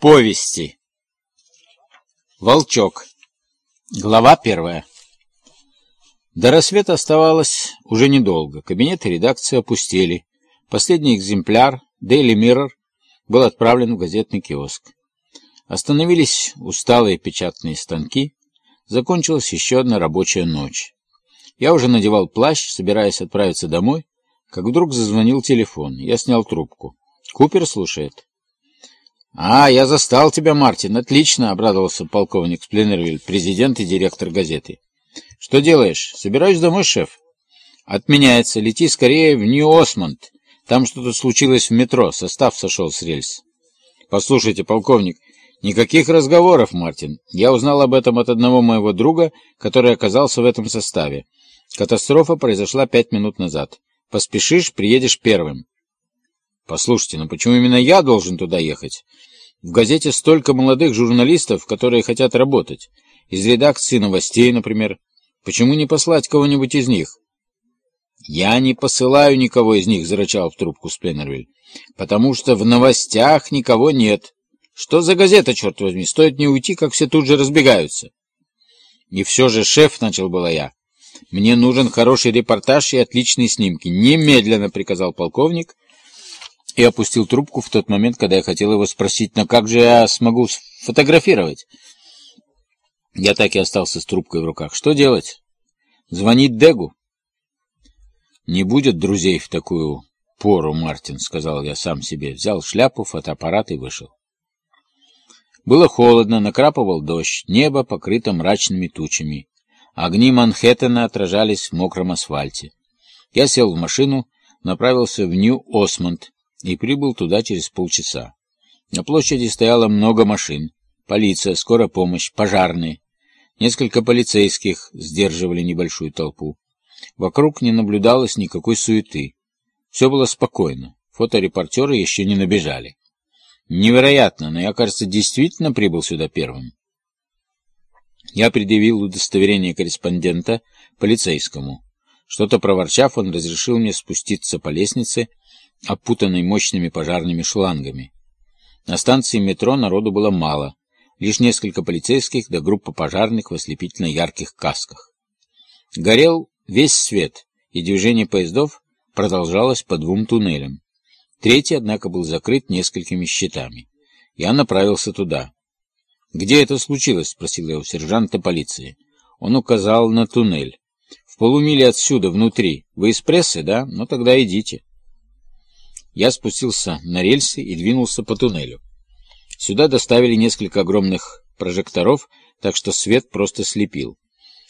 Повести. Волчок. Глава первая. До рассвета оставалось уже недолго. Кабинет и редакция опустели. Последний экземпляр, Daily Mirror, был отправлен в газетный киоск. Остановились усталые печатные станки. Закончилась еще одна рабочая ночь. Я уже надевал плащ, собираясь отправиться домой, как вдруг зазвонил телефон. Я снял трубку. Купер слушает. «А, я застал тебя, Мартин. Отлично!» — обрадовался полковник Спленервиль, президент и директор газеты. «Что делаешь? Собираюсь домой, шеф?» «Отменяется. Лети скорее в Нью-Осмонд. Там что-то случилось в метро. Состав сошел с рельс». «Послушайте, полковник, никаких разговоров, Мартин. Я узнал об этом от одного моего друга, который оказался в этом составе. Катастрофа произошла пять минут назад. Поспешишь, приедешь первым». Послушайте, но почему именно я должен туда ехать? В газете столько молодых журналистов, которые хотят работать. Из редакции новостей, например. Почему не послать кого-нибудь из них? «Я не посылаю никого из них», — зарычал в трубку Спленнервиль. «Потому что в новостях никого нет. Что за газета, черт возьми? Стоит не уйти, как все тут же разбегаются». «И все же, шеф», — начал была я. «Мне нужен хороший репортаж и отличные снимки. Немедленно», — приказал полковник, — и опустил трубку в тот момент, когда я хотел его спросить, но как же я смогу сфотографировать? Я так и остался с трубкой в руках. Что делать? Звонить Дегу? Не будет друзей в такую пору, Мартин, сказал я сам себе. Взял шляпу, фотоаппарат и вышел. Было холодно, накрапывал дождь, небо покрыто мрачными тучами. Огни Манхэттена отражались в мокром асфальте. Я сел в машину, направился в Нью-Осмонд, и прибыл туда через полчаса. На площади стояло много машин. Полиция, скорая помощь, пожарные. Несколько полицейских сдерживали небольшую толпу. Вокруг не наблюдалось никакой суеты. Все было спокойно. Фоторепортеры еще не набежали. Невероятно, но я, кажется, действительно прибыл сюда первым. Я предъявил удостоверение корреспондента полицейскому. Что-то проворчав, он разрешил мне спуститься по лестнице опутанной мощными пожарными шлангами. На станции метро народу было мало, лишь несколько полицейских да группа пожарных в ослепительно ярких касках. Горел весь свет, и движение поездов продолжалось по двум туннелям. Третий, однако, был закрыт несколькими щитами. Я направился туда. «Где это случилось?» — спросил я у сержанта полиции. Он указал на туннель. «В полумиле отсюда, внутри. Вы из прессы, да? Ну, тогда идите». Я спустился на рельсы и двинулся по туннелю. Сюда доставили несколько огромных прожекторов, так что свет просто слепил.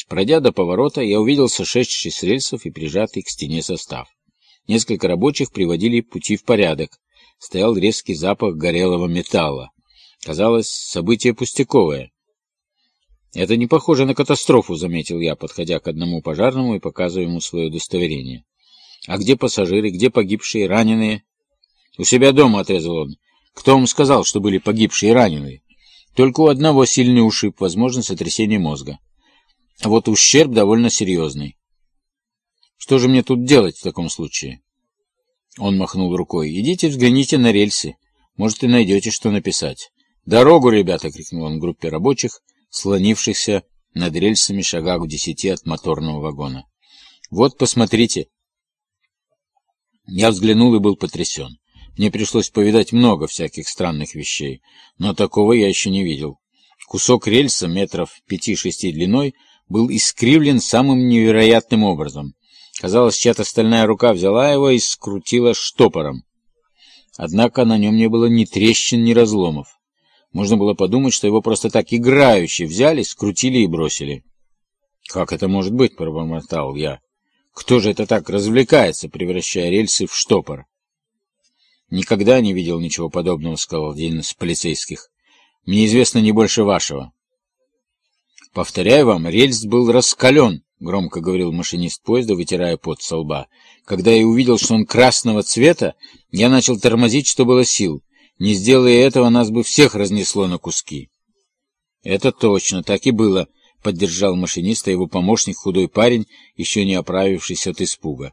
Пройдя до поворота, я увидел сошедший с рельсов и прижатый к стене состав. Несколько рабочих приводили пути в порядок. Стоял резкий запах горелого металла. Казалось, событие пустяковое. «Это не похоже на катастрофу», — заметил я, подходя к одному пожарному и показывая ему свое удостоверение. «А где пассажиры, где погибшие, раненые?» «У себя дома», — отрезал он. «Кто вам сказал, что были погибшие и раненые?» «Только у одного сильный ушиб, возможно, сотрясение мозга. А вот ущерб довольно серьезный. Что же мне тут делать в таком случае?» Он махнул рукой. «Идите взгляните на рельсы. Может, и найдете, что написать». «Дорогу, ребята!» — крикнул он группе рабочих, слонившихся над рельсами шагах в десяти от моторного вагона. «Вот, посмотрите!» Я взглянул и был потрясен. Мне пришлось повидать много всяких странных вещей, но такого я еще не видел. Кусок рельса метров пяти-шести длиной был искривлен самым невероятным образом. Казалось, чья-то стальная рука взяла его и скрутила штопором. Однако на нем не было ни трещин, ни разломов. Можно было подумать, что его просто так играюще взяли, скрутили и бросили. «Как это может быть?» — пробормотал я. «Кто же это так развлекается, превращая рельсы в штопор?» «Никогда не видел ничего подобного», — сказал один из полицейских. «Мне известно не больше вашего». «Повторяю вам, рельс был раскален», — громко говорил машинист поезда, вытирая пот со лба. «Когда я увидел, что он красного цвета, я начал тормозить, что было сил. Не сделая этого, нас бы всех разнесло на куски». «Это точно, так и было», — поддержал машиниста его помощник, худой парень, еще не оправившийся от испуга.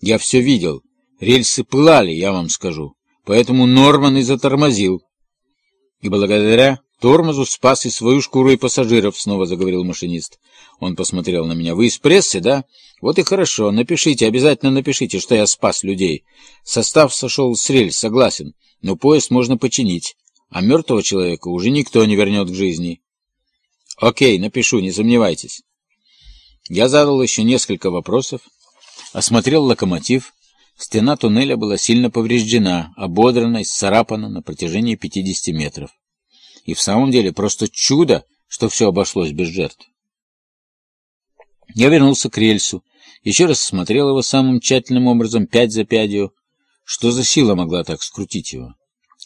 «Я все видел». Рельсы пылали, я вам скажу. Поэтому Норман и затормозил. И благодаря тормозу спас и свою шкуру, и пассажиров, снова заговорил машинист. Он посмотрел на меня. Вы из прессы, да? Вот и хорошо. Напишите, обязательно напишите, что я спас людей. Состав сошел с рельс, согласен. Но поезд можно починить. А мертвого человека уже никто не вернет к жизни. Окей, напишу, не сомневайтесь. Я задал еще несколько вопросов, осмотрел локомотив. Стена туннеля была сильно повреждена, ободрана и сцарапана на протяжении 50 метров. И в самом деле просто чудо, что все обошлось без жертв. Я вернулся к рельсу, еще раз осмотрел его самым тщательным образом, пять за пятью. Что за сила могла так скрутить его?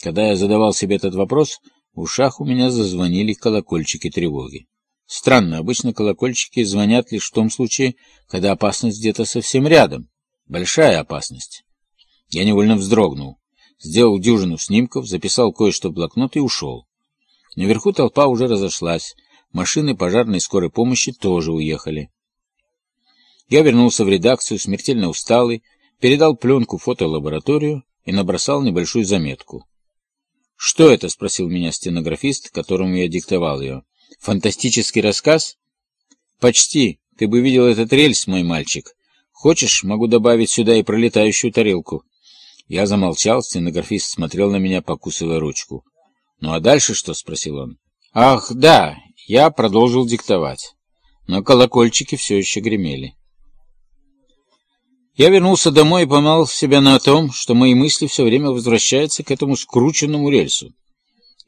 Когда я задавал себе этот вопрос, в ушах у меня зазвонили колокольчики тревоги. Странно, обычно колокольчики звонят лишь в том случае, когда опасность где-то совсем рядом. Большая опасность. Я невольно вздрогнул. Сделал дюжину снимков, записал кое-что в блокнот и ушел. Наверху толпа уже разошлась. Машины пожарной скорой помощи тоже уехали. Я вернулся в редакцию, смертельно усталый, передал пленку в фотолабораторию и набросал небольшую заметку. «Что это?» — спросил меня стенографист, которому я диктовал ее. «Фантастический рассказ?» «Почти. Ты бы видел этот рельс, мой мальчик. Хочешь, могу добавить сюда и пролетающую тарелку». Я замолчал, стенографист смотрел на меня, покусывая ручку. «Ну а дальше что?» — спросил он. «Ах, да!» — я продолжил диктовать. Но колокольчики все еще гремели. Я вернулся домой и поймал себя на том, что мои мысли все время возвращаются к этому скрученному рельсу.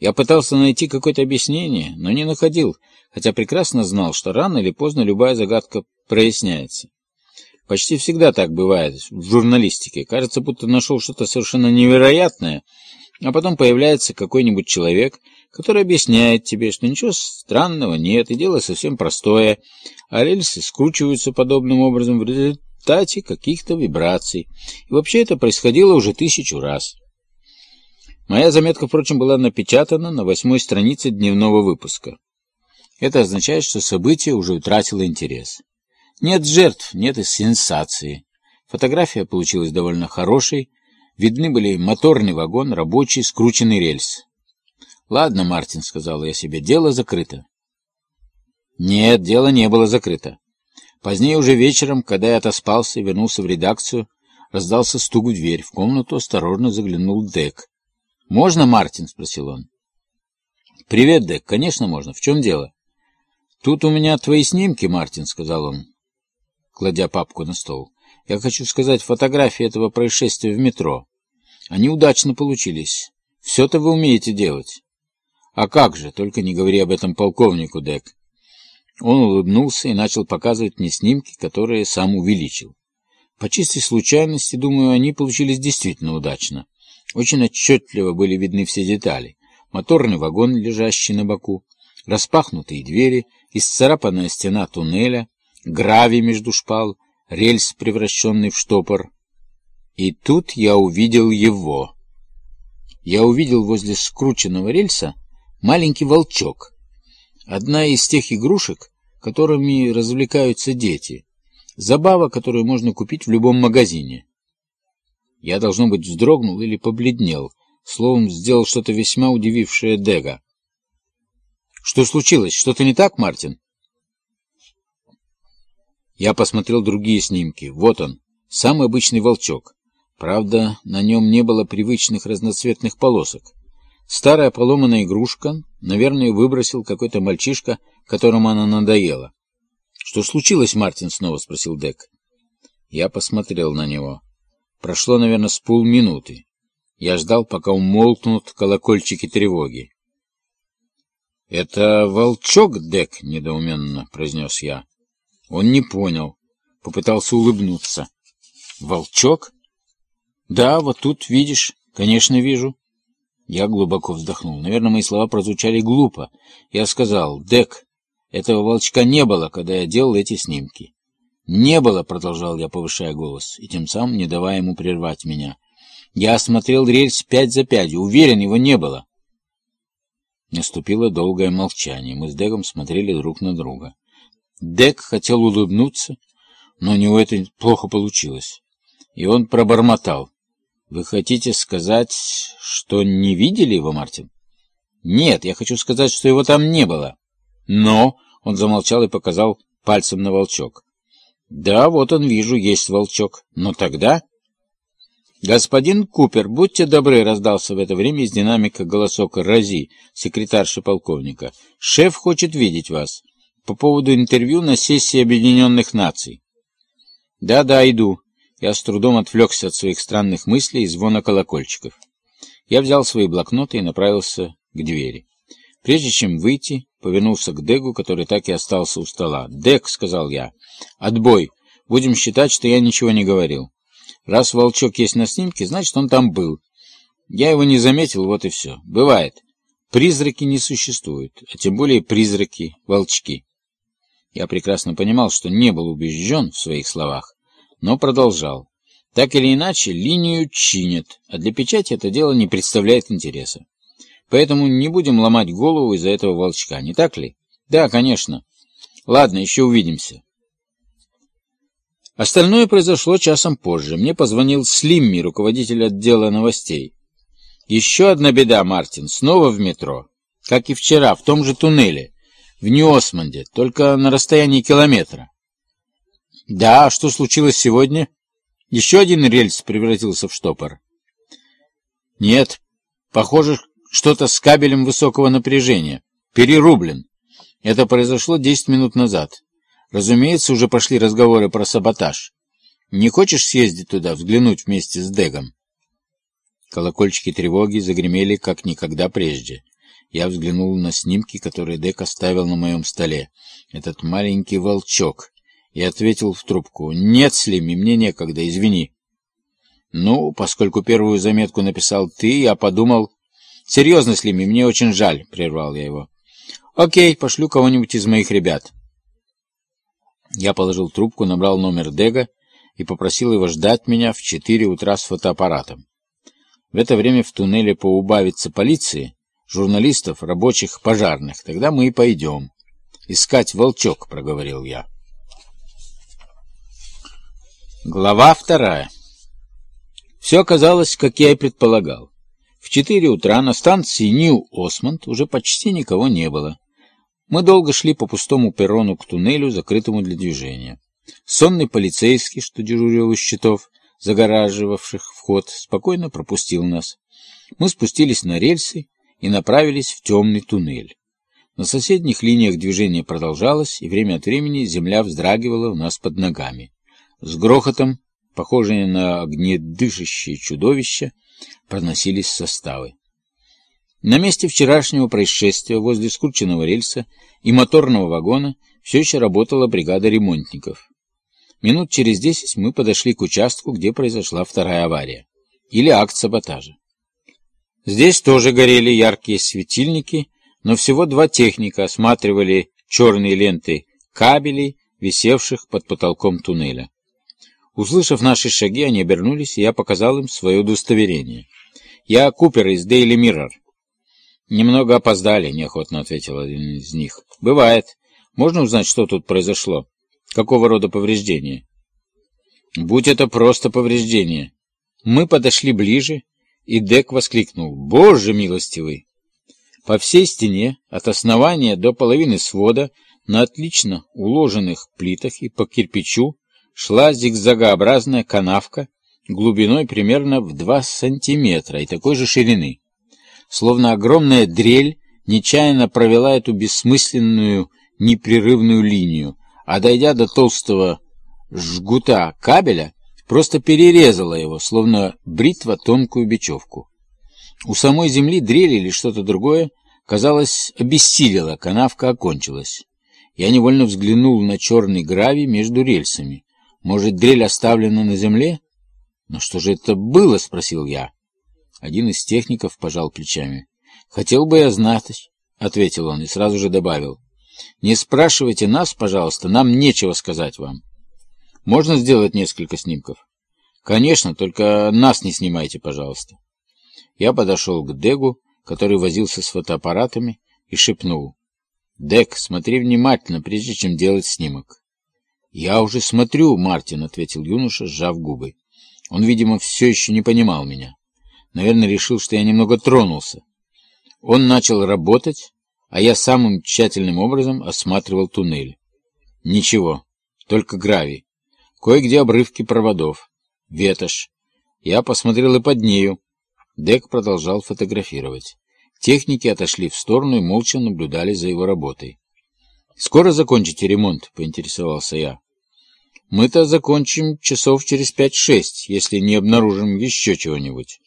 Я пытался найти какое-то объяснение, но не находил, хотя прекрасно знал, что рано или поздно любая загадка проясняется. Почти всегда так бывает в журналистике. Кажется, будто нашел что-то совершенно невероятное, а потом появляется какой-нибудь человек, который объясняет тебе, что ничего странного нет, и дело совсем простое, а рельсы скручиваются подобным образом в результате каких-то вибраций. И вообще это происходило уже тысячу раз. Моя заметка, впрочем, была напечатана на восьмой странице дневного выпуска. Это означает, что событие уже утратило интерес. Нет жертв, нет и сенсации. Фотография получилась довольно хорошей. Видны были моторный вагон, рабочий, скрученный рельс. «Ладно, Мартин», — сказал я себе, — «дело закрыто». Нет, дело не было закрыто. Позднее уже вечером, когда я отоспался и вернулся в редакцию, раздался стук в дверь. В комнату осторожно заглянул Дек. «Можно, Мартин?» — спросил он. «Привет, Дек. Конечно, можно. В чем дело?» «Тут у меня твои снимки, Мартин», — сказал он, кладя папку на стол. «Я хочу сказать фотографии этого происшествия в метро. Они удачно получились. Все-то вы умеете делать». «А как же? Только не говори об этом полковнику, Дек. Он улыбнулся и начал показывать мне снимки, которые сам увеличил. По чистой случайности, думаю, они получились действительно удачно. Очень отчетливо были видны все детали. Моторный вагон, лежащий на боку, распахнутые двери, исцарапанная стена туннеля, гравий между шпал, рельс, превращенный в штопор. И тут я увидел его. Я увидел возле скрученного рельса маленький волчок — Одна из тех игрушек, которыми развлекаются дети. Забава, которую можно купить в любом магазине. Я, должно быть, вздрогнул или побледнел. Словом, сделал что-то весьма удивившее Дега. «Что случилось? Что-то не так, Мартин?» Я посмотрел другие снимки. Вот он, самый обычный волчок. Правда, на нем не было привычных разноцветных полосок. Старая поломанная игрушка, наверное, выбросил какой-то мальчишка, которому она надоела. «Что случилось, Мартин?» — снова спросил Дек. Я посмотрел на него. Прошло, наверное, с полминуты. Я ждал, пока умолкнут колокольчики тревоги. «Это волчок, Дек?» — недоуменно произнес я. Он не понял. Попытался улыбнуться. «Волчок?» «Да, вот тут, видишь. Конечно, вижу». Я глубоко вздохнул. Наверное, мои слова прозвучали глупо. Я сказал, «Дек, этого волчка не было, когда я делал эти снимки». «Не было», — продолжал я, повышая голос, и тем самым не давая ему прервать меня. «Я осмотрел рельс пять за пятью. Уверен, его не было». Наступило долгое молчание. Мы с Деком смотрели друг на друга. Дек хотел улыбнуться, но у него это плохо получилось. И он пробормотал. «Вы хотите сказать, что не видели его, Мартин?» Нет, я хочу сказать, что его там не было. Но... Он замолчал и показал пальцем на волчок. Да, вот он, вижу, есть волчок. Но тогда... «Господин Купер, будьте добры», — раздался в это время из динамика голосок Рази, секретарши полковника. «Шеф хочет видеть вас по поводу интервью на сессии Объединенных Наций». «Да-да, иду». Я с трудом отвлекся от своих странных мыслей и звона колокольчиков. Я взял свои блокноты и направился к двери. Прежде чем выйти, повернулся к Дегу, который так и остался у стола. «Дег», — сказал я, — «отбой. Будем считать, что я ничего не говорил». Раз волчок есть на снимке, значит, он там был. Я его не заметил, вот и все. Бывает. Призраки не существуют, а тем более призраки — волчки. Я прекрасно понимал, что не был убежден в своих словах, но продолжал. Так или иначе, линию чинят, а для печати это дело не представляет интереса. Поэтому не будем ломать голову из-за этого волчка, не так ли? Да, конечно. Ладно, еще увидимся. Остальное произошло часом позже. Мне позвонил Слимми, руководитель отдела новостей. Еще одна беда, Мартин, снова в метро. Как и вчера, в том же туннеле, в Нью-Осмонде, только на расстоянии километра. Да, что случилось сегодня? Еще один рельс превратился в штопор. Нет, похоже, что-то с кабелем высокого напряжения. Перерублен. Это произошло 10 минут назад. Разумеется, уже пошли разговоры про саботаж. Не хочешь съездить туда, взглянуть вместе с Дегом? Колокольчики тревоги загремели, как никогда прежде. Я взглянул на снимки, которые Дек оставил на моем столе. Этот маленький волчок. И ответил в трубку. «Нет, Слими, мне некогда, извини». «Ну, поскольку первую заметку написал ты, я подумал...» «Серьезно, Слими, мне очень жаль», — прервал я его. «Окей, пошлю кого-нибудь из моих ребят». Я положил трубку, набрал номер Дега и попросил его ждать меня в четыре утра с фотоаппаратом. В это время в туннеле поубавится полиции, журналистов, рабочих, пожарных. Тогда мы и пойдем. «Искать волчок», — проговорил я. Глава вторая. Все оказалось, как я и предполагал. В четыре утра на станции Нью-Осмонд уже почти никого не было. Мы долго шли по пустому перрону к туннелю, закрытому для движения. Сонный полицейский, что дежурил у щитов, загораживавших вход, спокойно пропустил нас. Мы спустились на рельсы и направились в темный туннель. На соседних линиях движение продолжалось, и время от времени земля вздрагивала у нас под ногами. С грохотом, похожие на огнедышащие чудовища, проносились составы. На месте вчерашнего происшествия возле скрученного рельса и моторного вагона все еще работала бригада ремонтников. Минут через десять мы подошли к участку, где произошла вторая авария. Или акт саботажа. Здесь тоже горели яркие светильники, но всего два техника осматривали черные ленты кабелей, висевших под потолком туннеля. Услышав наши шаги, они обернулись, и я показал им свое удостоверение. «Я Купер из Daily Mirror». «Немного опоздали», — неохотно ответил один из них. «Бывает. Можно узнать, что тут произошло? Какого рода повреждения?» «Будь это просто повреждение». Мы подошли ближе, и Дек воскликнул. «Боже милостивый!» По всей стене, от основания до половины свода, на отлично уложенных плитах и по кирпичу, шла зигзагообразная канавка глубиной примерно в 2 сантиметра и такой же ширины словно огромная дрель, нечаянно провела эту бессмысленную непрерывную линию, а дойдя до толстого жгута кабеля, просто перерезала его, словно бритва тонкую бечевку. У самой земли дрель или что-то другое, казалось, обессилила, канавка окончилась. Я невольно взглянул на черный гравий между рельсами. Может, дрель оставлена на земле? «Но что же это было?» — спросил я. Один из техников пожал плечами. «Хотел бы я знать», — ответил он и сразу же добавил. «Не спрашивайте нас, пожалуйста, нам нечего сказать вам. Можно сделать несколько снимков?» «Конечно, только нас не снимайте, пожалуйста». Я подошел к Дегу, который возился с фотоаппаратами, и шепнул. «Дег, смотри внимательно, прежде чем делать снимок». «Я уже смотрю, Мартин», — ответил юноша, сжав губы. Он, видимо, все еще не понимал меня. Наверное, решил, что я немного тронулся. Он начал работать, а я самым тщательным образом осматривал туннель. Ничего, только гравий. Кое-где обрывки проводов. Ветошь. Я посмотрел и под нею. Дек продолжал фотографировать. Техники отошли в сторону и молча наблюдали за его работой. «Скоро закончите ремонт?» — поинтересовался я. «Мы-то закончим часов через пять-шесть, если не обнаружим еще чего-нибудь.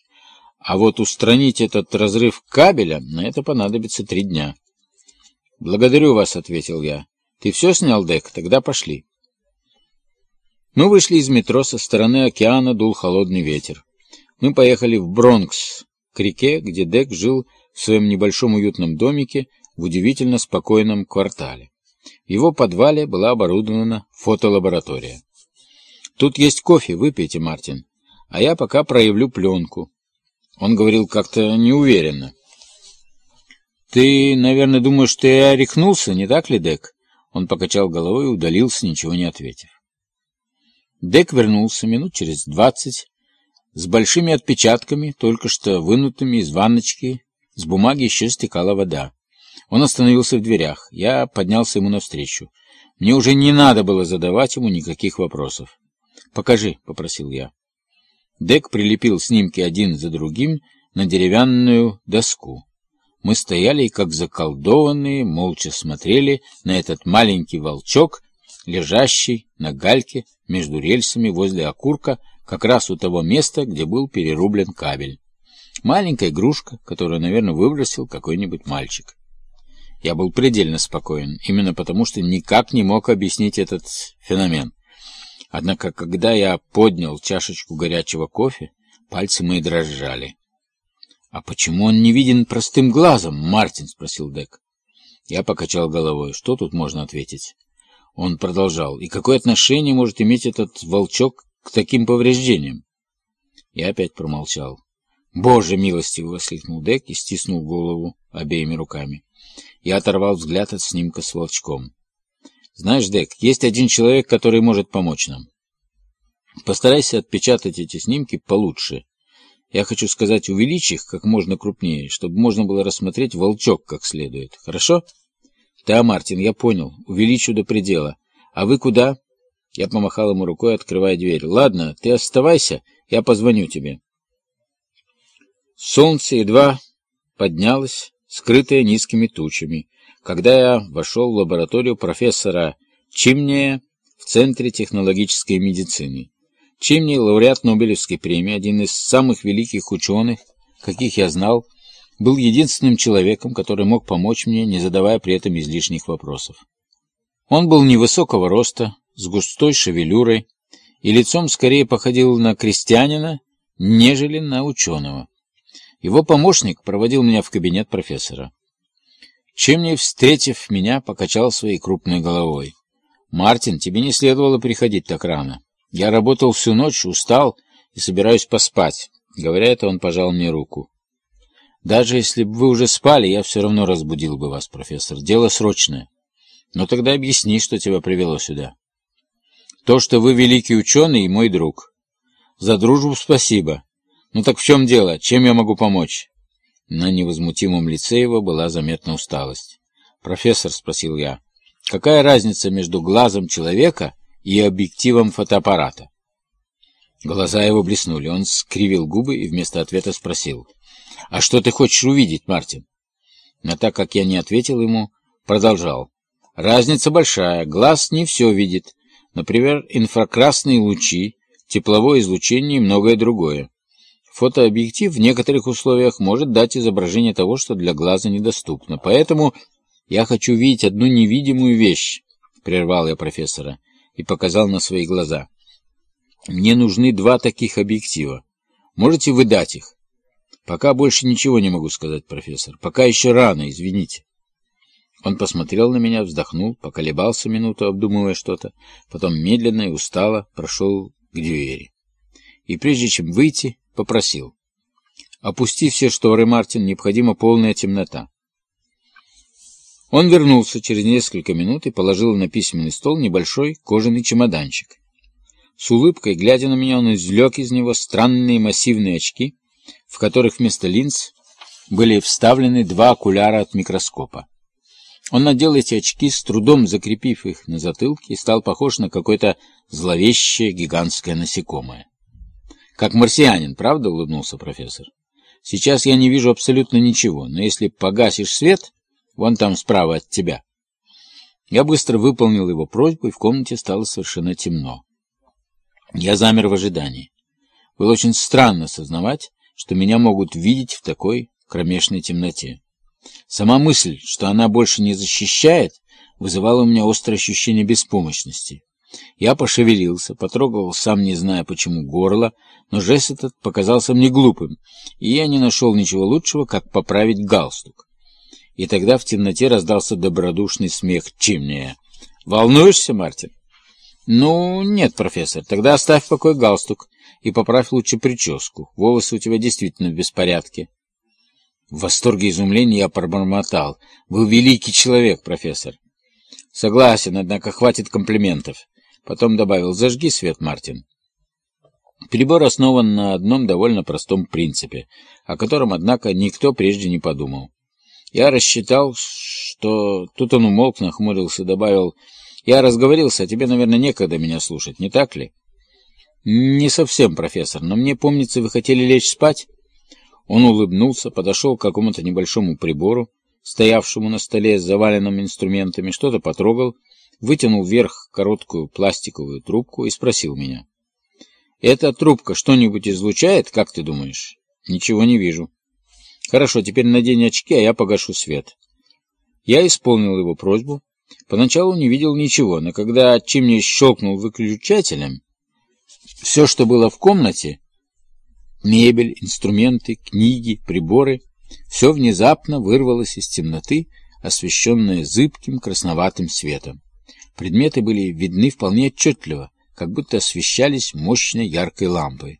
А вот устранить этот разрыв кабеля, на это понадобится три дня». «Благодарю вас», — ответил я. «Ты все снял, Дек? Тогда пошли». Мы вышли из метро, со стороны океана дул холодный ветер. Мы поехали в Бронкс, к реке, где Дек жил в своем небольшом уютном домике в удивительно спокойном квартале. Его подвале была оборудована фотолаборатория. «Тут есть кофе, выпейте, Мартин, а я пока проявлю пленку». Он говорил как-то неуверенно. «Ты, наверное, думаешь, что я рехнулся, не так ли, Дек?» Он покачал головой и удалился, ничего не ответив. Дек вернулся минут через двадцать с большими отпечатками, только что вынутыми из ванночки, с бумаги еще стекала вода. Он остановился в дверях. Я поднялся ему навстречу. Мне уже не надо было задавать ему никаких вопросов. «Покажи», — попросил я. Дек прилепил снимки один за другим на деревянную доску. Мы стояли как заколдованные, молча смотрели на этот маленький волчок, лежащий на гальке между рельсами возле окурка, как раз у того места, где был перерублен кабель. Маленькая игрушка, которую, наверное, выбросил какой-нибудь мальчик. Я был предельно спокоен, именно потому что никак не мог объяснить этот феномен. Однако, когда я поднял чашечку горячего кофе, пальцы мои дрожали. «А почему он не виден простым глазом, Мартин?» — спросил Дек. Я покачал головой. Что тут можно ответить? Он продолжал. «И какое отношение может иметь этот волчок к таким повреждениям?» Я опять промолчал. «Боже милостивый!» — воскликнул Дек и стиснул голову обеими руками. Я оторвал взгляд от снимка с волчком. «Знаешь, Дек, есть один человек, который может помочь нам. Постарайся отпечатать эти снимки получше. Я хочу сказать, увеличь их как можно крупнее, чтобы можно было рассмотреть волчок как следует. Хорошо?» «Да, Мартин, я понял. Увеличу до предела. А вы куда?» Я помахал ему рукой, открывая дверь. «Ладно, ты оставайся, я позвоню тебе». Солнце едва поднялось, скрытая низкими тучами, когда я вошел в лабораторию профессора Чимнея в Центре технологической медицины. Чимней — лауреат Нобелевской премии, один из самых великих ученых, каких я знал, был единственным человеком, который мог помочь мне, не задавая при этом излишних вопросов. Он был невысокого роста, с густой шевелюрой, и лицом скорее походил на крестьянина, нежели на ученого. Его помощник проводил меня в кабинет профессора. Чемни, встретив меня, покачал своей крупной головой. «Мартин, тебе не следовало приходить так рано. Я работал всю ночь, устал и собираюсь поспать». Говоря это, он пожал мне руку. «Даже если бы вы уже спали, я все равно разбудил бы вас, профессор. Дело срочное. Но тогда объясни, что тебя привело сюда». «То, что вы великий ученый и мой друг. За дружбу спасибо. «Ну так в чем дело? Чем я могу помочь?» На невозмутимом лице его была заметна усталость. «Профессор», — спросил я, — «какая разница между глазом человека и объективом фотоаппарата?» Глаза его блеснули. Он скривил губы и вместо ответа спросил. «А что ты хочешь увидеть, Мартин?» Но так как я не ответил ему, продолжал. «Разница большая. Глаз не все видит. Например, инфракрасные лучи, тепловое излучение и многое другое. Фотообъектив в некоторых условиях может дать изображение того, что для глаза недоступно. Поэтому я хочу видеть одну невидимую вещь, — прервал я профессора и показал на свои глаза. Мне нужны два таких объектива. Можете вы дать их? Пока больше ничего не могу сказать, профессор. Пока еще рано, извините. Он посмотрел на меня, вздохнул, поколебался минуту, обдумывая что-то, потом медленно и устало прошел к двери. И прежде чем выйти, попросил. «Опусти все шторы, Мартин, необходима полная темнота». Он вернулся через несколько минут и положил на письменный стол небольшой кожаный чемоданчик. С улыбкой, глядя на меня, он извлек из него странные массивные очки, в которых вместо линз были вставлены два окуляра от микроскопа. Он надел эти очки, с трудом закрепив их на затылке, и стал похож на какое-то зловещее гигантское насекомое. «Как марсианин, правда?» — улыбнулся профессор. «Сейчас я не вижу абсолютно ничего, но если погасишь свет, вон там справа от тебя». Я быстро выполнил его просьбу, и в комнате стало совершенно темно. Я замер в ожидании. Было очень странно сознавать, что меня могут видеть в такой кромешной темноте. Сама мысль, что она больше не защищает, вызывала у меня острое ощущение беспомощности. Я пошевелился, потрогал, сам не зная почему, горло, но жест этот показался мне глупым, и я не нашел ничего лучшего, как поправить галстук. И тогда в темноте раздался добродушный смех Чимния. «Волнуешься, Мартин?» «Ну, нет, профессор, тогда оставь в галстук и поправь лучше прическу. Волосы у тебя действительно в беспорядке». В восторге и изумлении я пробормотал. «Вы великий человек, профессор!» «Согласен, однако хватит комплиментов». Потом добавил «Зажги свет, Мартин». Прибор основан на одном довольно простом принципе, о котором, однако, никто прежде не подумал. Я рассчитал, что... Тут он умолк, нахмурился, добавил... Я разговорился, а тебе, наверное, некогда меня слушать, не так ли? Не совсем, профессор, но мне помнится, вы хотели лечь спать? Он улыбнулся, подошел к какому-то небольшому прибору, стоявшему на столе с заваленными инструментами, что-то потрогал, вытянул вверх короткую пластиковую трубку и спросил меня. «Эта трубка что-нибудь излучает, как ты думаешь?» «Ничего не вижу». «Хорошо, теперь надень очки, а я погашу свет». Я исполнил его просьбу. Поначалу не видел ничего, но когда Чимни щелкнул выключателем, все, что было в комнате, Мебель, инструменты, книги, приборы — все внезапно вырвалось из темноты, освещенное зыбким красноватым светом. Предметы были видны вполне отчетливо, как будто освещались мощной яркой лампой.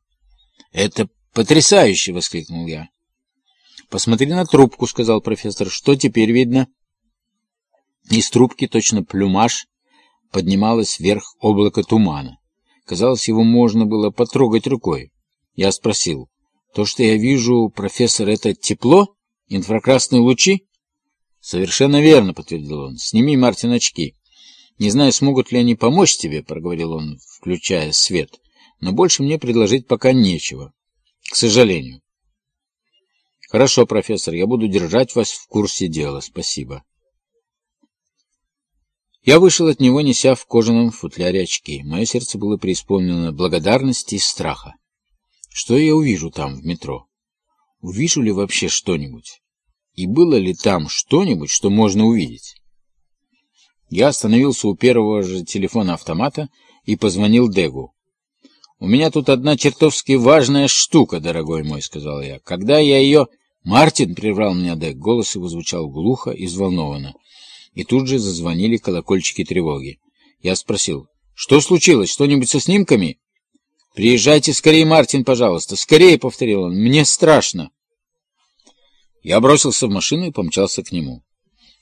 «Это потрясающе!» — воскликнул я. «Посмотри на трубку», — сказал профессор. «Что теперь видно?» Из трубки, точно плюмаж, поднималось вверх облако тумана. Казалось, его можно было потрогать рукой. Я спросил, «То, что я вижу, профессор, это тепло? Инфракрасные лучи?» «Совершенно верно», — подтвердил он. «Сними, Мартин, очки». «Не знаю, смогут ли они помочь тебе», — проговорил он, включая свет. «Но больше мне предложить пока нечего. К сожалению». «Хорошо, профессор, я буду держать вас в курсе дела. Спасибо». Я вышел от него, неся в кожаном футляре очки. Мое сердце было преисполнено благодарности и страха. Что я увижу там, в метро? Увижу ли вообще что-нибудь? И было ли там что-нибудь, что можно увидеть? Я остановился у первого же телефона автомата и позвонил Дегу. «У меня тут одна чертовски важная штука, дорогой мой», — сказал я. «Когда я ее...» «Мартин!» — прервал меня Дег. Голос его звучал глухо и взволнованно. И тут же зазвонили колокольчики тревоги. Я спросил, «Что случилось? Что-нибудь со снимками?» «Приезжайте скорее, Мартин, пожалуйста. Скорее!» — повторил он. «Мне страшно!» Я бросился в машину и помчался к нему.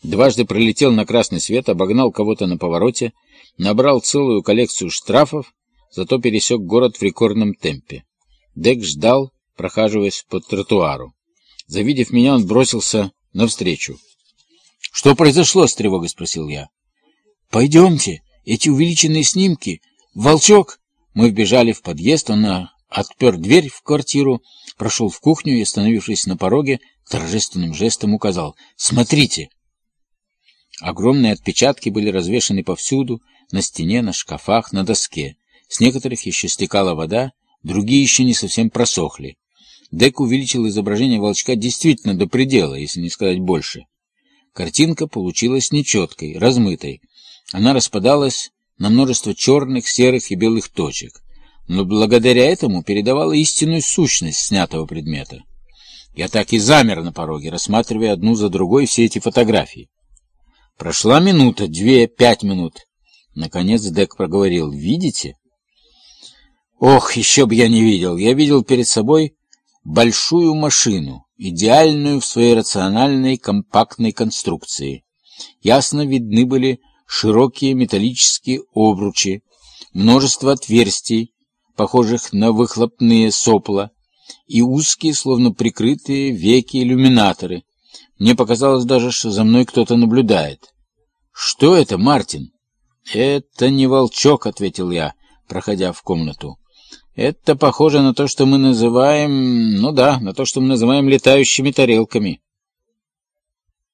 Дважды пролетел на красный свет, обогнал кого-то на повороте, набрал целую коллекцию штрафов, зато пересек город в рекордном темпе. Дек ждал, прохаживаясь по тротуару. Завидев меня, он бросился навстречу. «Что произошло?» — с тревогой спросил я. «Пойдемте. Эти увеличенные снимки. Волчок!» Мы вбежали в подъезд, он а, отпер дверь в квартиру, прошел в кухню и, остановившись на пороге, торжественным жестом указал «Смотрите!». Огромные отпечатки были развешаны повсюду, на стене, на шкафах, на доске. С некоторых еще стекала вода, другие еще не совсем просохли. Дек увеличил изображение волчка действительно до предела, если не сказать больше. Картинка получилась нечеткой, размытой. Она распадалась на множество черных, серых и белых точек, но благодаря этому передавала истинную сущность снятого предмета. Я так и замер на пороге, рассматривая одну за другой все эти фотографии. Прошла минута, две, пять минут. Наконец Дек проговорил. «Видите?» Ох, еще бы я не видел. Я видел перед собой большую машину, идеальную в своей рациональной компактной конструкции. Ясно видны были широкие металлические обручи, множество отверстий, похожих на выхлопные сопла, и узкие, словно прикрытые веки иллюминаторы. Мне показалось даже, что за мной кто-то наблюдает. «Что это, Мартин?» «Это не волчок», — ответил я, проходя в комнату. «Это похоже на то, что мы называем... Ну да, на то, что мы называем летающими тарелками».